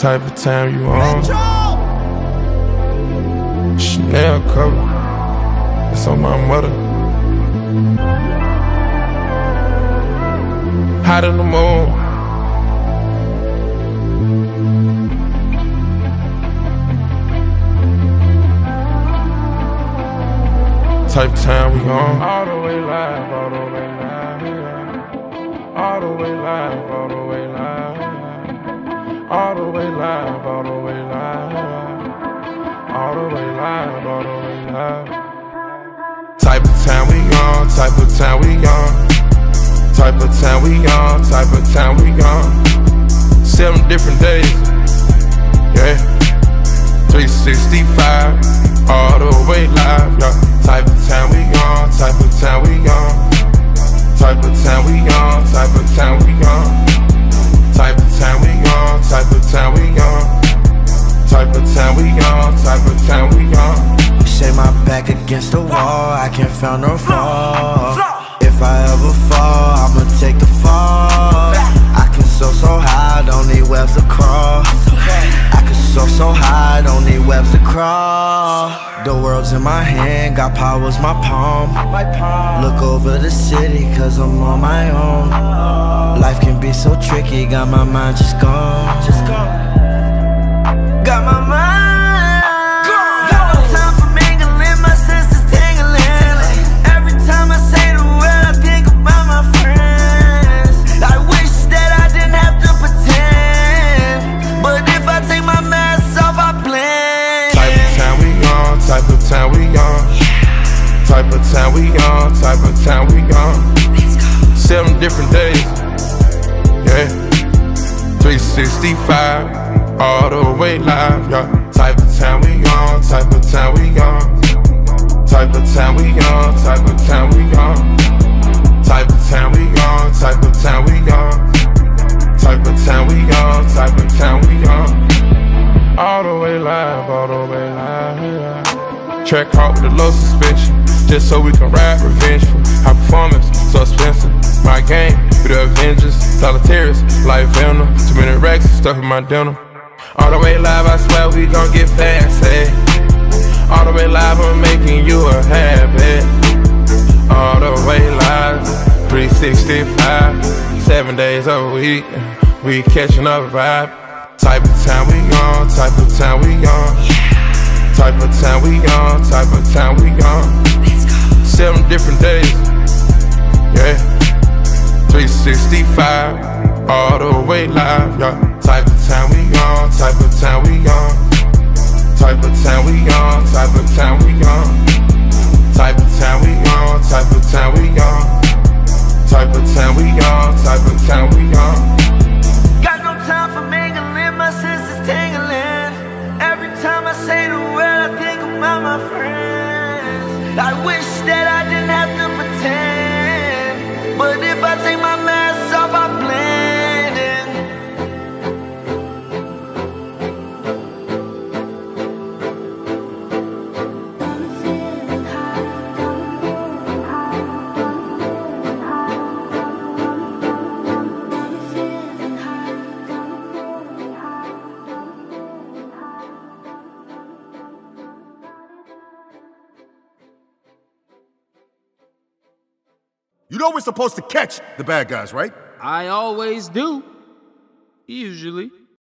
type of time you on. Chanel cover, it's on my mother. Hot in the moon. Type time we on. All the way live, all the way live. All the way live, all the way live. All the way live, all the way live. All the way live, all the way live. Type of time we on, type of time we on. Type of time we on, type of time we on. Seven different days, yeah. 365, all the way live, yeah. Type of time we on, type of time we on. Type of time we on, type of time we on. Type of time we on, type of time we on. Say my back against the wall, I can't find no fall. If I ever fall, I'ma take the fall. I can so so high, don't need webs to crawl. I can so so high, don't need webs to crawl. The world's in my hand, got powers my palm. Look over the city, cause I'm on my own. Life can be so tricky, got my mind just gone. Just gone. Got my mind. Got no time for mingling, my sisters tingling. Every time I say the word, I think about my friends. I wish that I didn't have to pretend. But if I take my mask off, I blend. Type of time we on, type of time we on. Type of time we on, type of time we on. Seven different days, yeah. 365, all the way live, yeah. Type of time we on, type of time we on. Type of time we on, type of time we on. Type of time we on, type of time we on. Type of time we on, type of time we on. All the way live, all the way live. Track hard with a low suspension, just so we can ride revengeful. High performance, so expensive. My game, we the Avengers, solitaires, like Venom. Too many racks, stuff in my denim. All the way live, I swear we gon' get fancy. All the way live, I'm making you a habit. All the way live, 365, seven days a week. We catching up vibe. Type of time we on, type of time we on. Type of time we on, type of time we on. Seven different days, yeah. 365, all the way live, yeah. Type wish that I didn't know we're supposed to catch the bad guys, right? I always do. Usually.